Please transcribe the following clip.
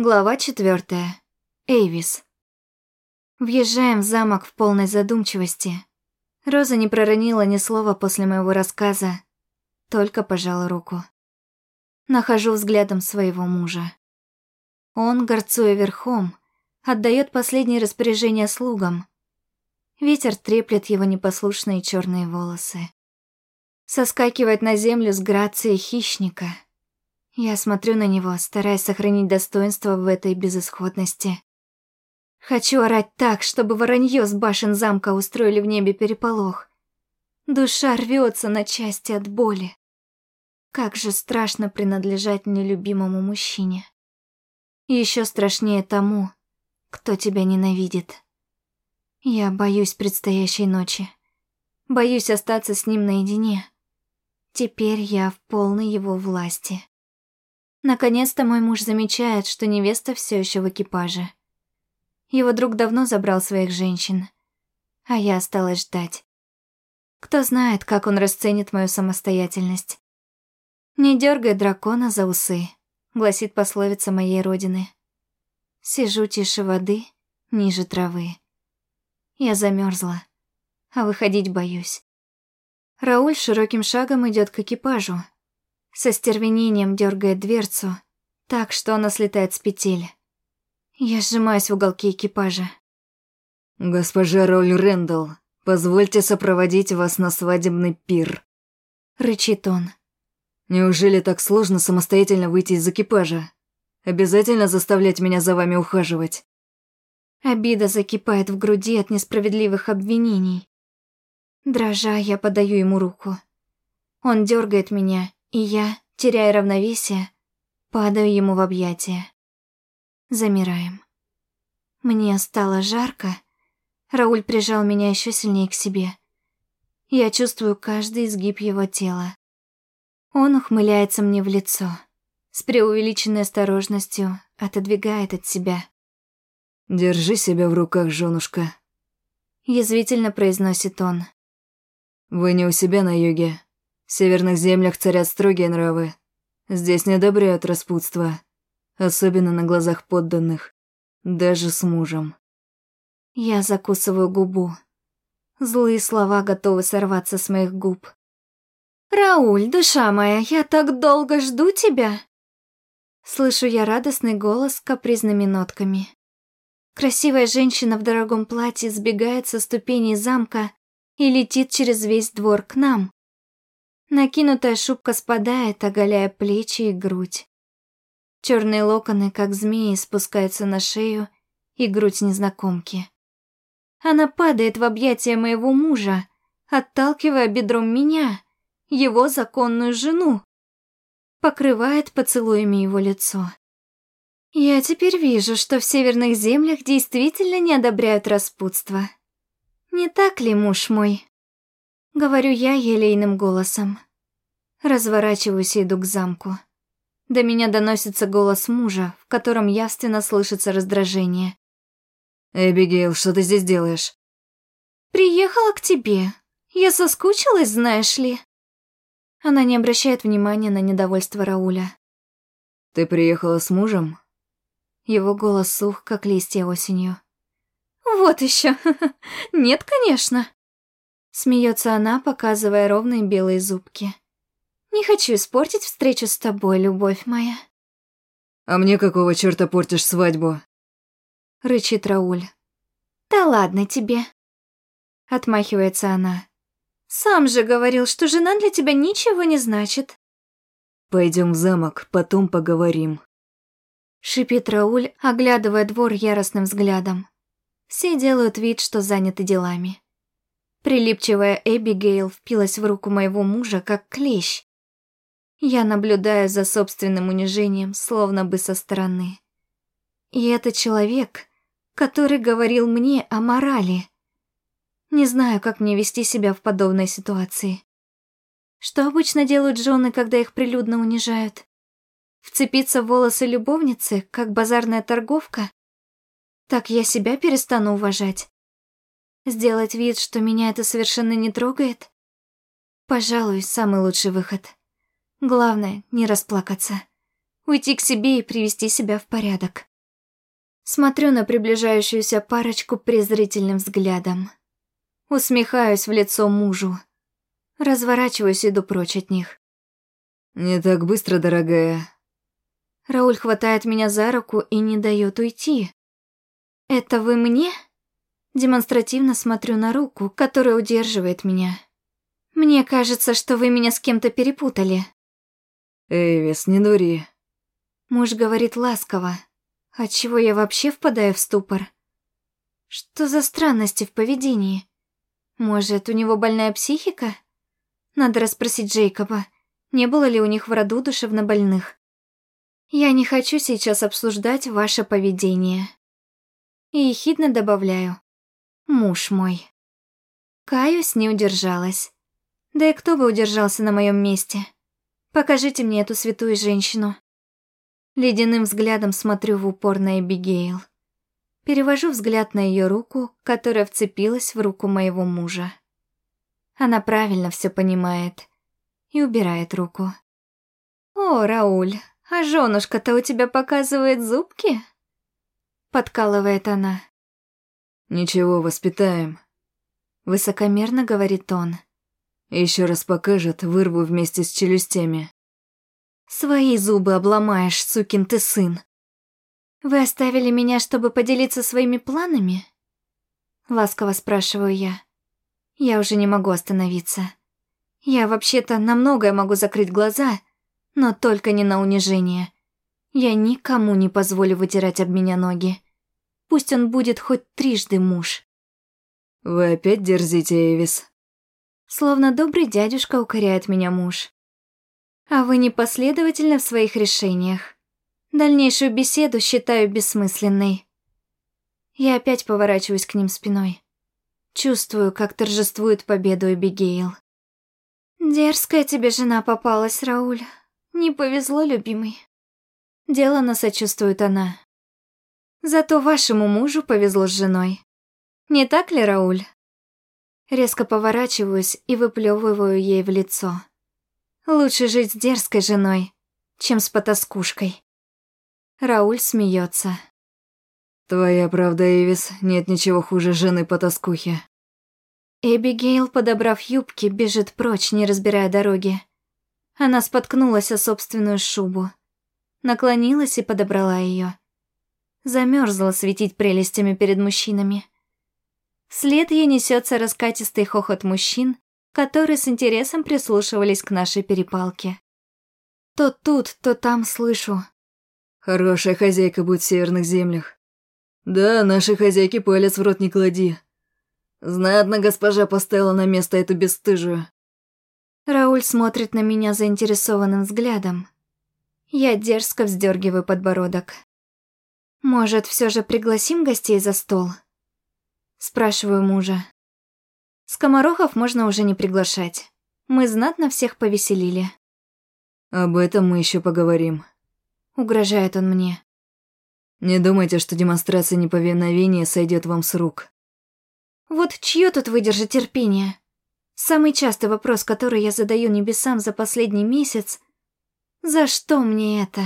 Глава четвертая. Эйвис. Въезжаем в замок в полной задумчивости. Роза не проронила ни слова после моего рассказа, только пожала руку. Нахожу взглядом своего мужа. Он, горцуя верхом, отдает последние распоряжения слугам. Ветер треплет его непослушные черные волосы. Соскакивает на землю с грацией хищника — я смотрю на него, стараясь сохранить достоинство в этой безысходности. Хочу орать так, чтобы воронье с башен замка устроили в небе переполох. Душа рвется на части от боли. Как же страшно принадлежать нелюбимому мужчине. Еще страшнее тому, кто тебя ненавидит. Я боюсь предстоящей ночи. Боюсь остаться с ним наедине. Теперь я в полной его власти. Наконец-то мой муж замечает, что невеста все еще в экипаже. Его друг давно забрал своих женщин, а я осталась ждать. Кто знает, как он расценит мою самостоятельность. «Не дергай дракона за усы», — гласит пословица моей родины. Сижу тише воды, ниже травы. Я замерзла, а выходить боюсь. Рауль широким шагом идет к экипажу, со стервенением дергает дверцу, так что она слетает с петель. Я сжимаюсь в уголке экипажа. «Госпожа Роль Рэндалл, позвольте сопроводить вас на свадебный пир», — рычит он. «Неужели так сложно самостоятельно выйти из экипажа? Обязательно заставлять меня за вами ухаживать?» Обида закипает в груди от несправедливых обвинений. Дрожа, я подаю ему руку. Он дергает меня, и я, теряя равновесие, падаю ему в объятия. Замираем. Мне стало жарко. Рауль прижал меня еще сильнее к себе. Я чувствую каждый изгиб его тела. Он ухмыляется мне в лицо. С преувеличенной осторожностью отодвигает от себя. «Держи себя в руках, женушка», — язвительно произносит он. «Вы не у себя на юге, в северных землях царят строгие нравы. Здесь не одобряют распутство. Особенно на глазах подданных. Даже с мужем. Я закусываю губу. Злые слова готовы сорваться с моих губ. «Рауль, душа моя, я так долго жду тебя!» Слышу я радостный голос с капризными нотками. Красивая женщина в дорогом платье сбегает со ступеней замка и летит через весь двор к нам. Накинутая шубка спадает, оголяя плечи и грудь. Черные локоны, как змеи, спускаются на шею и грудь незнакомки. Она падает в объятия моего мужа, отталкивая бедром меня, его законную жену. Покрывает поцелуями его лицо. Я теперь вижу, что в северных землях действительно не одобряют распутство. Не так ли, муж мой? Говорю я елейным голосом. Разворачиваюсь и иду к замку. До меня доносится голос мужа, в котором явственно слышится раздражение. «Эбигейл, что ты здесь делаешь?» «Приехала к тебе. Я соскучилась, знаешь ли». Она не обращает внимания на недовольство Рауля. «Ты приехала с мужем?» Его голос сух, как листья осенью. «Вот еще. Нет, конечно». Смеется она, показывая ровные белые зубки. «Не хочу испортить встречу с тобой, любовь моя». «А мне какого черта портишь свадьбу?» Рычит Рауль. «Да ладно тебе». Отмахивается она. «Сам же говорил, что жена для тебя ничего не значит». «Пойдем в замок, потом поговорим». Шипит Рауль, оглядывая двор яростным взглядом. Все делают вид, что заняты делами. Прилипчивая Эбигейл впилась в руку моего мужа, как клещ. Я наблюдаю за собственным унижением, словно бы со стороны. И это человек, который говорил мне о морали. Не знаю, как мне вести себя в подобной ситуации. Что обычно делают жены, когда их прилюдно унижают? Вцепиться в волосы любовницы, как базарная торговка? Так я себя перестану уважать. Сделать вид, что меня это совершенно не трогает? Пожалуй, самый лучший выход. Главное, не расплакаться. Уйти к себе и привести себя в порядок. Смотрю на приближающуюся парочку презрительным взглядом. Усмехаюсь в лицо мужу. Разворачиваюсь и иду прочь от них. «Не так быстро, дорогая». Рауль хватает меня за руку и не дает уйти. «Это вы мне?» Демонстративно смотрю на руку, которая удерживает меня. «Мне кажется, что вы меня с кем-то перепутали». «Эйвис, не дури». Муж говорит ласково. Отчего я вообще впадаю в ступор? Что за странности в поведении? Может, у него больная психика? Надо расспросить Джейкоба, не было ли у них в роду душевнобольных. Я не хочу сейчас обсуждать ваше поведение. И ехидно добавляю. Муж мой. Каюсь, не удержалась. Да и кто бы удержался на моем месте? Покажите мне эту святую женщину. Ледяным взглядом смотрю в упор на Эбигейл. Перевожу взгляд на ее руку, которая вцепилась в руку моего мужа. Она правильно все понимает и убирает руку. «О, Рауль, а женушка-то у тебя показывает зубки?» Подкалывает она. «Ничего, воспитаем», — высокомерно говорит он. Еще раз покажет, вырву вместе с челюстями. Свои зубы обломаешь, сукин ты сын. Вы оставили меня, чтобы поделиться своими планами? Ласково спрашиваю я. Я уже не могу остановиться. Я вообще-то на многое могу закрыть глаза, но только не на унижение. Я никому не позволю вытирать об меня ноги. Пусть он будет хоть трижды муж. Вы опять дерзите, Эвис? Словно добрый дядюшка укоряет меня муж. А вы непоследовательны в своих решениях. Дальнейшую беседу считаю бессмысленной. Я опять поворачиваюсь к ним спиной. Чувствую, как торжествует победу Эбигейл. «Дерзкая тебе жена попалась, Рауль. Не повезло, любимый». Делано сочувствует она. Зато вашему мужу повезло с женой. Не так ли, Рауль? Резко поворачиваюсь и выплевываю ей в лицо. Лучше жить с дерзкой женой, чем с потаскушкой. Рауль смеется. Твоя правда, Эвис, нет ничего хуже жены потаскухи. Эбигейл, подобрав юбки, бежит прочь, не разбирая дороги. Она споткнулась о собственную шубу. Наклонилась и подобрала ее. Замерзла светить прелестями перед мужчинами. Вслед ей несется раскатистый хохот мужчин, которые с интересом прислушивались к нашей перепалке. То тут, то там слышу. Хорошая хозяйка будет в северных землях. Да, нашей хозяйке палец в рот не клади. Знатно госпожа поставила на место эту бесстыжую. Рауль смотрит на меня заинтересованным взглядом. Я дерзко вздергиваю подбородок. Может, все же пригласим гостей за стол? Спрашиваю мужа. Скоморохов можно уже не приглашать. Мы знатно всех повеселили. Об этом мы еще поговорим. Угрожает он мне. Не думайте, что демонстрация неповиновения сойдет вам с рук. Вот чье тут выдержит терпение? Самый частый вопрос, который я задаю небесам за последний месяц. За что мне это?